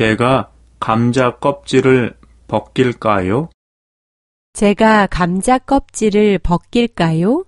제가 감자 껍질을 벗길까요? 제가 감자 껍질을 벗길까요?